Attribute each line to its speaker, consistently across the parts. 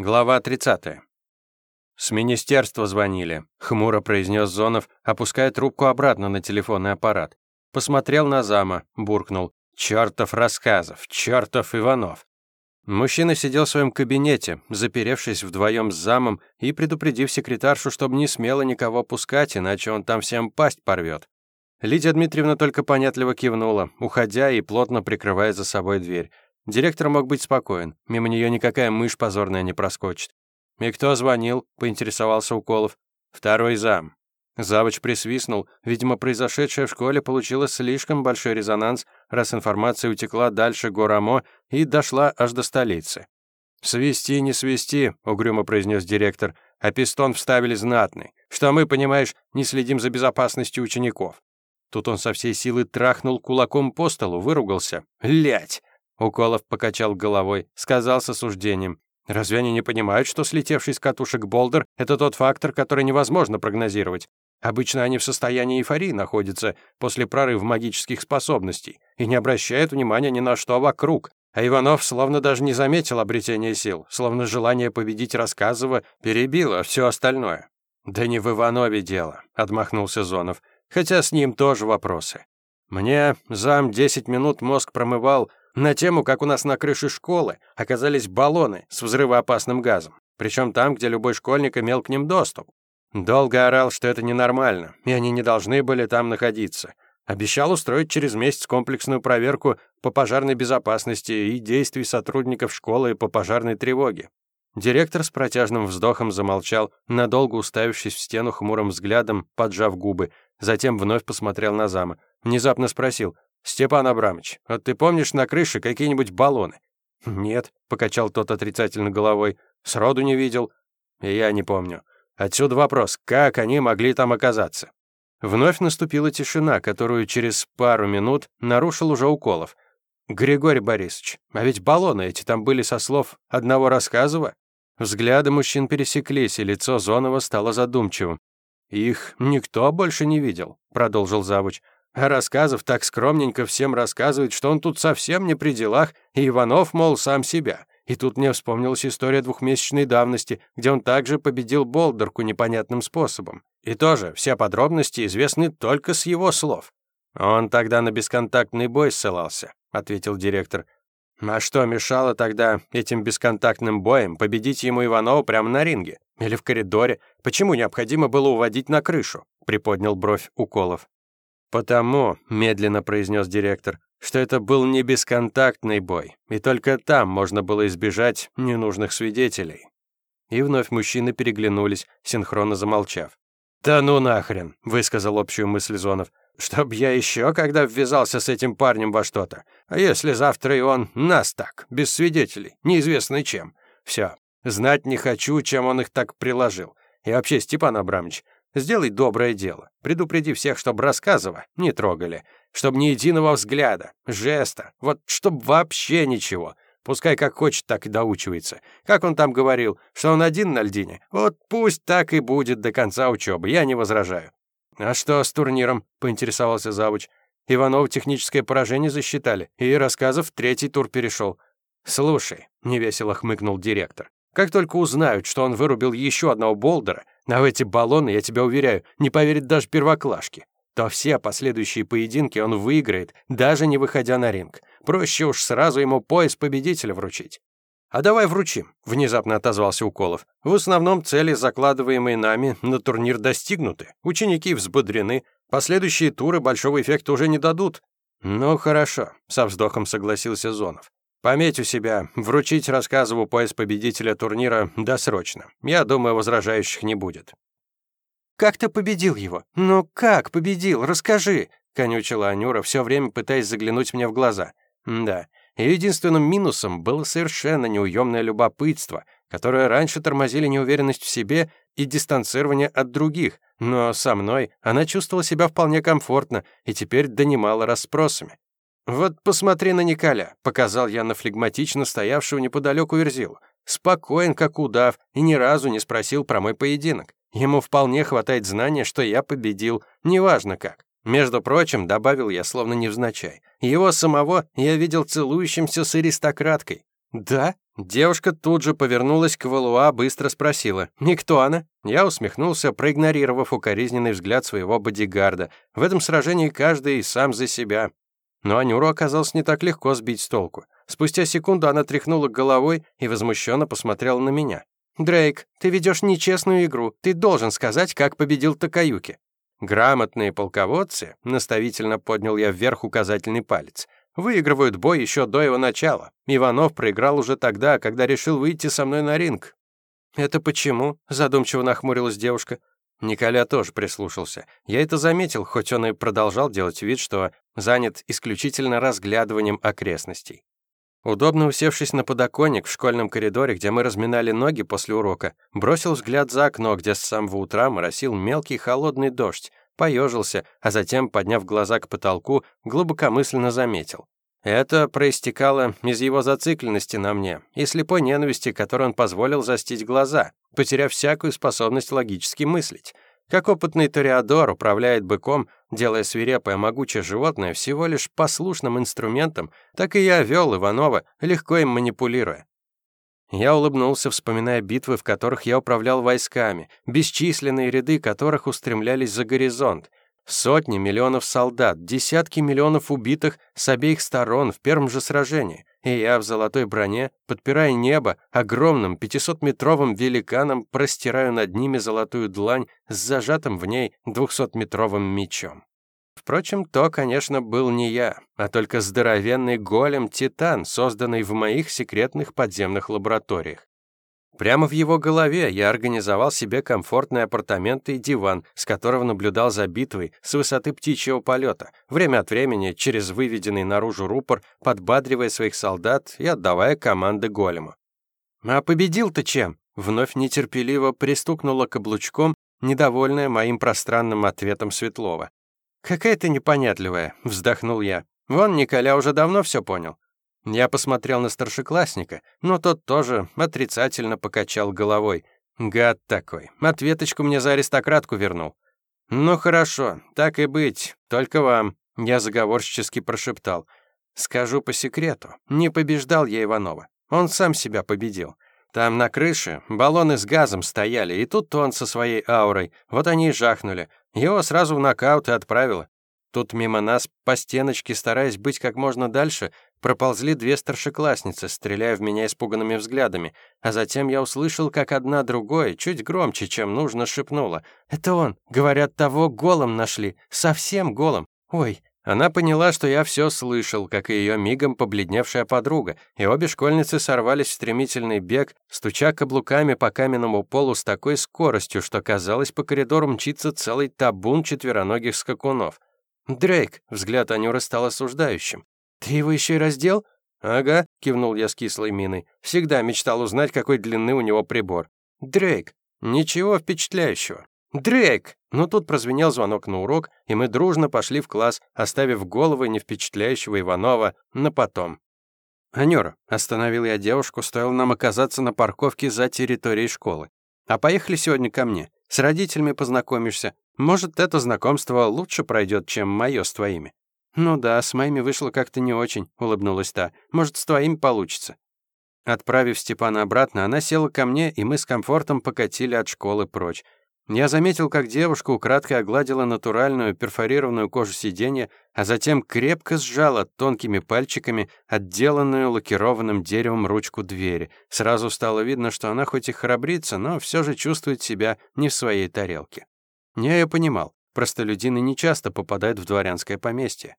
Speaker 1: Глава 30. «С министерства звонили», — хмуро произнес Зонов, опуская трубку обратно на телефонный аппарат. Посмотрел на зама, буркнул. «Чёртов рассказов, чёртов Иванов». Мужчина сидел в своем кабинете, заперевшись вдвоем с замом и предупредив секретаршу, чтобы не смело никого пускать, иначе он там всем пасть порвет. Лидия Дмитриевна только понятливо кивнула, уходя и плотно прикрывая за собой дверь. Директор мог быть спокоен, мимо нее никакая мышь позорная не проскочит. «И кто звонил?» — поинтересовался Уколов. «Второй зам». Завуч присвистнул. Видимо, произошедшее в школе получило слишком большой резонанс, раз информация утекла дальше Горамо и дошла аж до столицы. «Свести, не свести», — угрюмо произнес директор, «а пистон вставили знатный, что мы, понимаешь, не следим за безопасностью учеников». Тут он со всей силы трахнул кулаком по столу, выругался. «Лять! Уколов покачал головой, сказал с осуждением. «Разве они не понимают, что слетевший с катушек болдер — это тот фактор, который невозможно прогнозировать? Обычно они в состоянии эйфории находятся после прорыва магических способностей и не обращают внимания ни на что вокруг. А Иванов словно даже не заметил обретения сил, словно желание победить Рассказова перебило все остальное. «Да не в Иванове дело», — отмахнулся Зонов, «хотя с ним тоже вопросы. Мне зам 10 минут мозг промывал, на тему, как у нас на крыше школы оказались баллоны с взрывоопасным газом, причем там, где любой школьник имел к ним доступ. Долго орал, что это ненормально, и они не должны были там находиться. Обещал устроить через месяц комплексную проверку по пожарной безопасности и действий сотрудников школы по пожарной тревоге. Директор с протяжным вздохом замолчал, надолго уставившись в стену хмурым взглядом, поджав губы, затем вновь посмотрел на зама. Внезапно спросил, «Степан Абрамович, вот ты помнишь на крыше какие-нибудь баллоны?» «Нет», — покачал тот отрицательно головой, «сроду не видел». «Я не помню. Отсюда вопрос, как они могли там оказаться?» Вновь наступила тишина, которую через пару минут нарушил уже Уколов. «Григорий Борисович, а ведь баллоны эти там были со слов одного рассказова?» Взгляды мужчин пересеклись, и лицо Зонова стало задумчивым. «Их никто больше не видел», — продолжил завуч. А рассказов так скромненько всем рассказывает, что он тут совсем не при делах, и Иванов, мол, сам себя. И тут мне вспомнилась история двухмесячной давности, где он также победил Болдерку непонятным способом. И тоже все подробности известны только с его слов. «Он тогда на бесконтактный бой ссылался», — ответил директор. «А что мешало тогда этим бесконтактным боем победить ему Иванова прямо на ринге? Или в коридоре? Почему необходимо было уводить на крышу?» — приподнял бровь Уколов. «Потому», — медленно произнес директор, «что это был не бесконтактный бой, и только там можно было избежать ненужных свидетелей». И вновь мужчины переглянулись, синхронно замолчав. «Да ну нахрен», — высказал общую мысль Зонов. «Чтоб я еще когда ввязался с этим парнем во что-то. А если завтра и он нас так, без свидетелей, неизвестно чем. Все, знать не хочу, чем он их так приложил. И вообще, Степан Абрамович, Сделай доброе дело. Предупреди всех, чтобы рассказывая не трогали. Чтобы ни единого взгляда, жеста. Вот чтоб вообще ничего. Пускай как хочет, так и доучивается. Как он там говорил, что он один на льдине? Вот пусть так и будет до конца учебы, я не возражаю. «А что с турниром?» — поинтересовался завуч. Иванов техническое поражение засчитали, и рассказов третий тур перешел. «Слушай», — невесело хмыкнул директор, «как только узнают, что он вырубил еще одного болдера, а в эти баллоны, я тебя уверяю, не поверит даже первоклашки. То все последующие поединки он выиграет, даже не выходя на ринг. Проще уж сразу ему пояс победителя вручить. «А давай вручим», — внезапно отозвался Уколов. «В основном цели, закладываемые нами, на турнир достигнуты. Ученики взбодрены. Последующие туры большого эффекта уже не дадут». «Ну, хорошо», — со вздохом согласился Зонов. Пометь у себя, вручить рассказыву пояс победителя турнира досрочно. Я думаю, возражающих не будет. «Как ты победил его? Ну как победил? Расскажи!» — конючила Анюра, все время пытаясь заглянуть мне в глаза. Да, единственным минусом было совершенно неуемное любопытство, которое раньше тормозили неуверенность в себе и дистанцирование от других, но со мной она чувствовала себя вполне комфортно и теперь донимала расспросами. «Вот посмотри на Николя», — показал я на флегматично стоявшего неподалеку Верзилу. Спокоен, как удав, и ни разу не спросил про мой поединок. Ему вполне хватает знания, что я победил, неважно как. Между прочим, добавил я, словно невзначай, его самого я видел целующимся с аристократкой. «Да?» — Девушка тут же повернулась к Валуа, быстро спросила «Никто она?». Я усмехнулся, проигнорировав укоризненный взгляд своего бодигарда. В этом сражении каждый сам за себя. Но Анюру оказалось не так легко сбить с толку. Спустя секунду она тряхнула головой и возмущенно посмотрела на меня. «Дрейк, ты ведешь нечестную игру. Ты должен сказать, как победил Такаюки». «Грамотные полководцы», — наставительно поднял я вверх указательный палец, выигрывают бой еще до его начала. Иванов проиграл уже тогда, когда решил выйти со мной на ринг. «Это почему?» — задумчиво нахмурилась девушка. Николя тоже прислушался. Я это заметил, хоть он и продолжал делать вид, что занят исключительно разглядыванием окрестностей. Удобно усевшись на подоконник в школьном коридоре, где мы разминали ноги после урока, бросил взгляд за окно, где с самого утра моросил мелкий холодный дождь, поежился, а затем, подняв глаза к потолку, глубокомысленно заметил. Это проистекало из его зацикленности на мне и слепой ненависти, которой он позволил застить глаза, потеряв всякую способность логически мыслить. Как опытный тореадор управляет быком, делая свирепое могучее животное всего лишь послушным инструментом, так и я вел Иванова, легко им манипулируя. Я улыбнулся, вспоминая битвы, в которых я управлял войсками, бесчисленные ряды которых устремлялись за горизонт. Сотни миллионов солдат, десятки миллионов убитых с обеих сторон в первом же сражении. И я в золотой броне, подпирая небо, огромным 500-метровым великаном простираю над ними золотую длань с зажатым в ней 200-метровым мечом. Впрочем, то, конечно, был не я, а только здоровенный голем-титан, созданный в моих секретных подземных лабораториях. Прямо в его голове я организовал себе комфортные апартаменты и диван, с которого наблюдал за битвой с высоты птичьего полета, время от времени через выведенный наружу рупор, подбадривая своих солдат и отдавая команды голему. «А победил-то чем?» Вновь нетерпеливо пристукнула каблучком, недовольная моим пространным ответом Светлова. «Какая ты непонятливая», — вздохнул я. «Вон Николя уже давно все понял». Я посмотрел на старшеклассника, но тот тоже отрицательно покачал головой. Гад такой. Ответочку мне за аристократку вернул. «Ну хорошо, так и быть, только вам», — я заговорщически прошептал. «Скажу по секрету, не побеждал я Иванова. Он сам себя победил. Там на крыше баллоны с газом стояли, и тут он со своей аурой. Вот они и жахнули. Его сразу в нокаут и отправило. Тут мимо нас, по стеночке, стараясь быть как можно дальше, проползли две старшеклассницы, стреляя в меня испуганными взглядами, а затем я услышал, как одна другой, чуть громче, чем нужно, шепнула. «Это он! Говорят, того голым нашли! Совсем голым! Ой!» Она поняла, что я все слышал, как и ее мигом побледневшая подруга, и обе школьницы сорвались в стремительный бег, стуча каблуками по каменному полу с такой скоростью, что казалось, по коридору мчится целый табун четвероногих скакунов. «Дрейк!» — взгляд Анюры стал осуждающим. «Ты его еще и раздел?» «Ага», — кивнул я с кислой миной. «Всегда мечтал узнать, какой длины у него прибор». «Дрейк!» «Ничего впечатляющего». «Дрейк!» Но тут прозвенел звонок на урок, и мы дружно пошли в класс, оставив головы невпечатляющего Иванова на потом. «Анюра», — остановил я девушку, стоило нам оказаться на парковке за территорией школы. «А поехали сегодня ко мне. С родителями познакомишься. Может, это знакомство лучше пройдет, чем мое с твоими». «Ну да, с моими вышло как-то не очень», — улыбнулась та. «Может, с твоими получится». Отправив Степана обратно, она села ко мне, и мы с комфортом покатили от школы прочь. Я заметил, как девушка украдкой огладила натуральную перфорированную кожу сиденья, а затем крепко сжала тонкими пальчиками отделанную лакированным деревом ручку двери. Сразу стало видно, что она хоть и храбрится, но все же чувствует себя не в своей тарелке. Я ее понимал. Простолюдины нечасто попадают в дворянское поместье.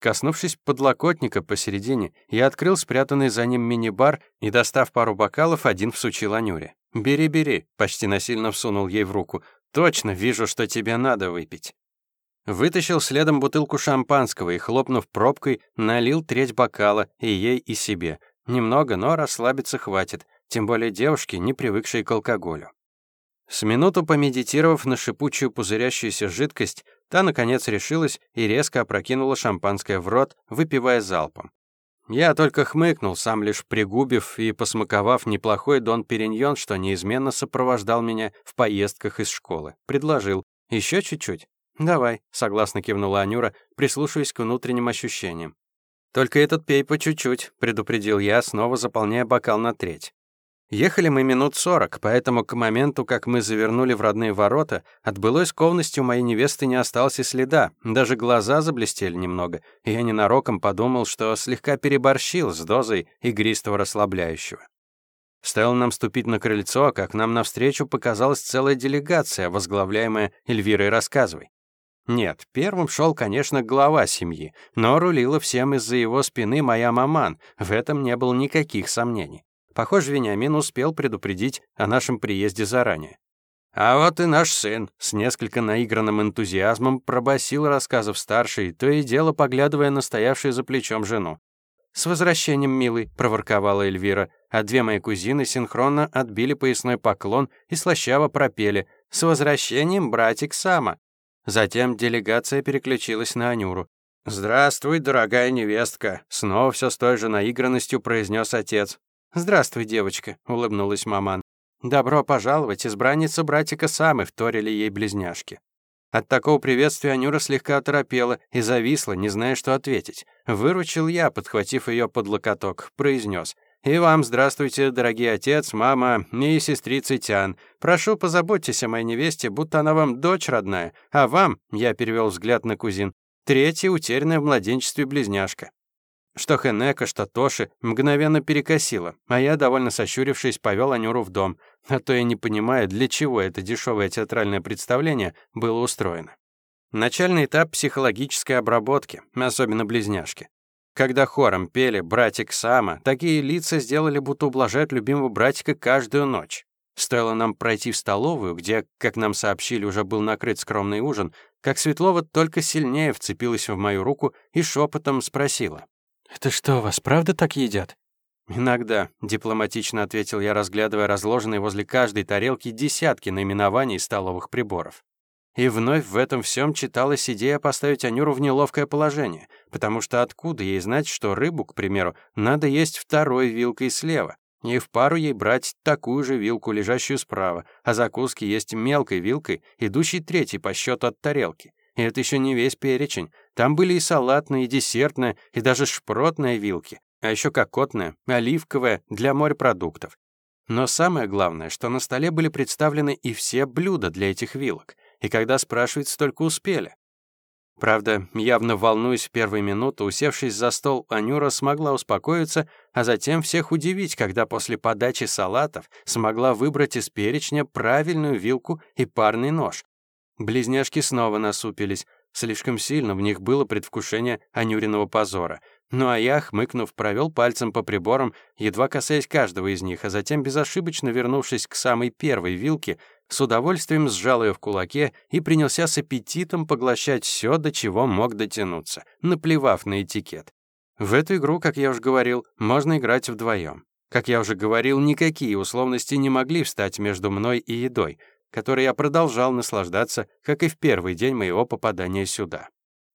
Speaker 1: Коснувшись подлокотника посередине, я открыл спрятанный за ним мини-бар и, достав пару бокалов, один всучил Анюре. «Бери, бери», — почти насильно всунул ей в руку. «Точно вижу, что тебе надо выпить». Вытащил следом бутылку шампанского и, хлопнув пробкой, налил треть бокала и ей, и себе. Немного, но расслабиться хватит, тем более девушки, не привыкшие к алкоголю. С минуту помедитировав на шипучую пузырящуюся жидкость, та, наконец, решилась и резко опрокинула шампанское в рот, выпивая залпом. Я только хмыкнул, сам лишь пригубив и посмаковав неплохой Дон Периньон, что неизменно сопровождал меня в поездках из школы. Предложил. «Еще чуть-чуть?» «Давай», — согласно кивнула Анюра, прислушиваясь к внутренним ощущениям. «Только этот пей по чуть-чуть», — предупредил я, снова заполняя бокал на треть. Ехали мы минут сорок, поэтому к моменту, как мы завернули в родные ворота, от былой скованности у моей невесты не осталось и следа, даже глаза заблестели немного, и я ненароком подумал, что слегка переборщил с дозой игристого расслабляющего. Стоило нам ступить на крыльцо, как нам навстречу показалась целая делегация, возглавляемая Эльвирой Рассказывай. Нет, первым шел, конечно, глава семьи, но рулила всем из-за его спины моя маман, в этом не было никаких сомнений. Похоже, Вениамин успел предупредить о нашем приезде заранее. «А вот и наш сын», — с несколько наигранным энтузиазмом пробасил рассказов старший, то и дело поглядывая на стоявшую за плечом жену. «С возвращением, милый», — проворковала Эльвира, а две мои кузины синхронно отбили поясной поклон и слащаво пропели «С возвращением, братик Сама». Затем делегация переключилась на Анюру. «Здравствуй, дорогая невестка», — снова все с той же наигранностью произнес отец. «Здравствуй, девочка», — улыбнулась маман. «Добро пожаловать, избранница братика Самы», — вторили ей близняшки. От такого приветствия Анюра слегка оторопела и зависла, не зная, что ответить. Выручил я, подхватив ее под локоток, произнес. «И вам здравствуйте, дорогие отец, мама и сестрица Тян. Прошу, позаботьтесь о моей невесте, будто она вам дочь родная, а вам, — я перевел взгляд на кузин, — третья утерянная в младенчестве близняшка. Что Хенека, что Тоши мгновенно перекосило, а я, довольно сощурившись, повел Анюру в дом, а то я не понимаю, для чего это дешевое театральное представление было устроено. Начальный этап психологической обработки, особенно близняшки. Когда хором пели «Братик Сама», такие лица сделали, будто ублажают любимого братика каждую ночь. Стоило нам пройти в столовую, где, как нам сообщили, уже был накрыт скромный ужин, как Светлова только сильнее вцепилась в мою руку и шепотом спросила.
Speaker 2: «Это что, вас правда так едят?»
Speaker 1: «Иногда», — дипломатично ответил я, разглядывая разложенные возле каждой тарелки десятки наименований столовых приборов. И вновь в этом всем читалась идея поставить Анюру в неловкое положение, потому что откуда ей знать, что рыбу, к примеру, надо есть второй вилкой слева, и в пару ей брать такую же вилку, лежащую справа, а закуски есть мелкой вилкой, идущей третьей по счету от тарелки. И это еще не весь перечень. Там были и салатные, и десертные, и даже шпротные вилки, а еще кокотная, оливковая для морепродуктов. Но самое главное, что на столе были представлены и все блюда для этих вилок. И когда спрашивают, столько успели. Правда, явно волнуясь в первые минуты, усевшись за стол, Анюра смогла успокоиться, а затем всех удивить, когда после подачи салатов смогла выбрать из перечня правильную вилку и парный нож. Близняшки снова насупились, Слишком сильно в них было предвкушение Анюриного позора. Ну а я, хмыкнув, провел пальцем по приборам, едва касаясь каждого из них, а затем, безошибочно вернувшись к самой первой вилке, с удовольствием сжал ее в кулаке и принялся с аппетитом поглощать все, до чего мог дотянуться, наплевав на этикет. В эту игру, как я уже говорил, можно играть вдвоем. Как я уже говорил, никакие условности не могли встать между мной и едой — которой я продолжал наслаждаться, как и в первый день моего попадания сюда.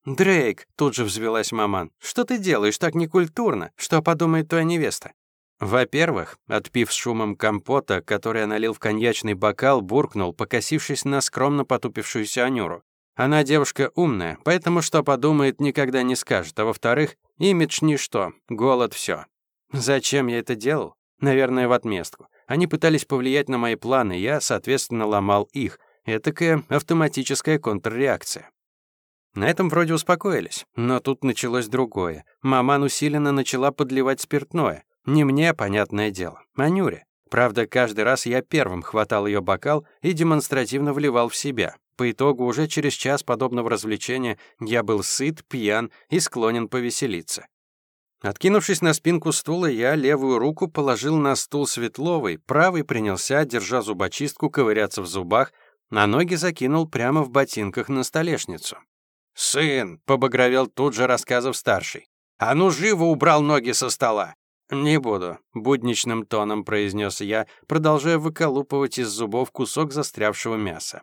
Speaker 1: «Дрейк!» — тут же взвелась маман. «Что ты делаешь так некультурно? Что подумает твоя невеста?» Во-первых, отпив с шумом компота, который я налил в коньячный бокал, буркнул, покосившись на скромно потупившуюся Анюру. Она девушка умная, поэтому что подумает, никогда не скажет. А во-вторых, имидж ничто, голод все. Зачем я это делал? Наверное, в отместку. Они пытались повлиять на мои планы, я, соответственно, ломал их. Этакая автоматическая контрреакция. На этом вроде успокоились, но тут началось другое. Маман усиленно начала подливать спиртное. Не мне, понятное дело, а Нюре. Правда, каждый раз я первым хватал ее бокал и демонстративно вливал в себя. По итогу уже через час подобного развлечения я был сыт, пьян и склонен повеселиться. Откинувшись на спинку стула, я левую руку положил на стул Светловой, правый принялся, держа зубочистку, ковыряться в зубах, на ноги закинул прямо в ботинках на столешницу. «Сын!» — побагровел тут же рассказов старший. «А ну живо убрал ноги со стола!» «Не буду», — будничным тоном произнес я, продолжая выколупывать из зубов кусок застрявшего мяса.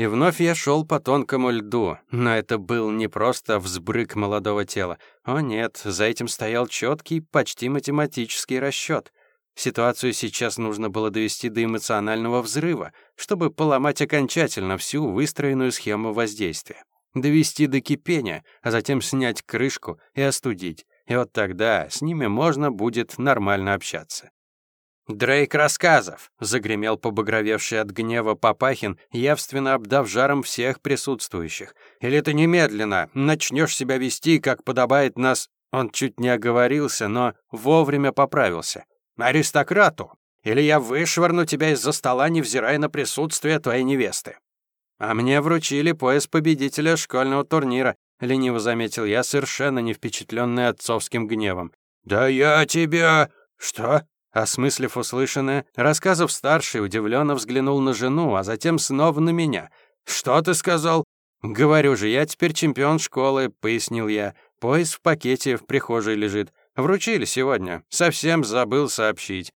Speaker 1: И вновь я шел по тонкому льду, но это был не просто взбрык молодого тела. О нет, за этим стоял четкий, почти математический расчет. Ситуацию сейчас нужно было довести до эмоционального взрыва, чтобы поломать окончательно всю выстроенную схему воздействия. Довести до кипения, а затем снять крышку и остудить. и вот тогда с ними можно будет нормально общаться. «Дрейк рассказов!» — загремел побагровевший от гнева Папахин, явственно обдав жаром всех присутствующих. «Или ты немедленно начнешь себя вести, как подобает нас...» Он чуть не оговорился, но вовремя поправился. «Аристократу! Или я вышвырну тебя из-за стола, невзирая на присутствие твоей невесты!» «А мне вручили пояс победителя школьного турнира», — лениво заметил я, совершенно не впечатленный отцовским гневом. «Да я тебя...» «Что?» Осмыслив услышанное, рассказов старший удивленно взглянул на жену, а затем снова на меня. «Что ты сказал?» «Говорю же, я теперь чемпион школы», — пояснил я. «Пояс в пакете в прихожей лежит. Вручили сегодня. Совсем забыл сообщить».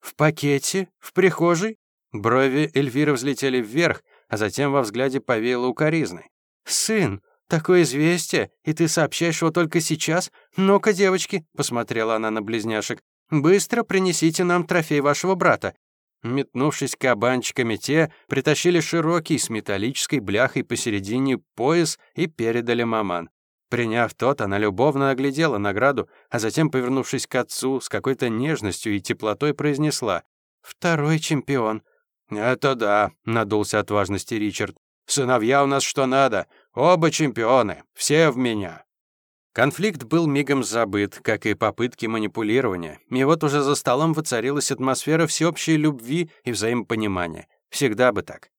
Speaker 1: «В пакете? В прихожей?» Брови Эльвиры взлетели вверх, а затем во взгляде повеяло укоризной. «Сын, такое известие, и ты сообщаешь его только сейчас? Ну-ка, девочки», — посмотрела она на близняшек, «быстро принесите нам трофей вашего брата». Метнувшись кабанчиками, те притащили широкий с металлической бляхой посередине пояс и передали маман. Приняв тот, она любовно оглядела награду, а затем, повернувшись к отцу, с какой-то нежностью и теплотой произнесла «Второй чемпион». «Это да», — надулся от важности Ричард. «Сыновья у нас что надо. Оба чемпионы. Все в меня». Конфликт был мигом забыт, как и попытки манипулирования. И вот уже за столом воцарилась атмосфера всеобщей любви и взаимопонимания. Всегда бы так.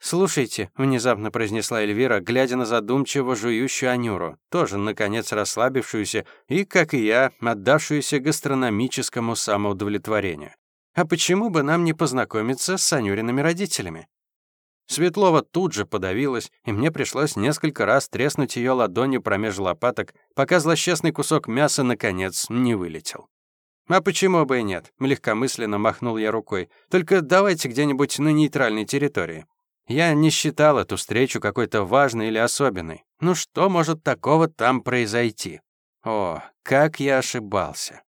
Speaker 1: «Слушайте», — внезапно произнесла Эльвира, глядя на задумчиво жующую Анюру, тоже, наконец, расслабившуюся и, как и я, отдавшуюся гастрономическому самоудовлетворению. «А почему бы нам не познакомиться с Анюриными родителями?» Светлова тут же подавилась, и мне пришлось несколько раз треснуть ее ладонью промеж лопаток, пока злосчастный кусок мяса, наконец, не вылетел. «А почему бы и нет?» — легкомысленно махнул я рукой. «Только давайте где-нибудь на нейтральной территории». Я не считал эту встречу какой-то важной или особенной. Ну что может такого там произойти? О, как я ошибался.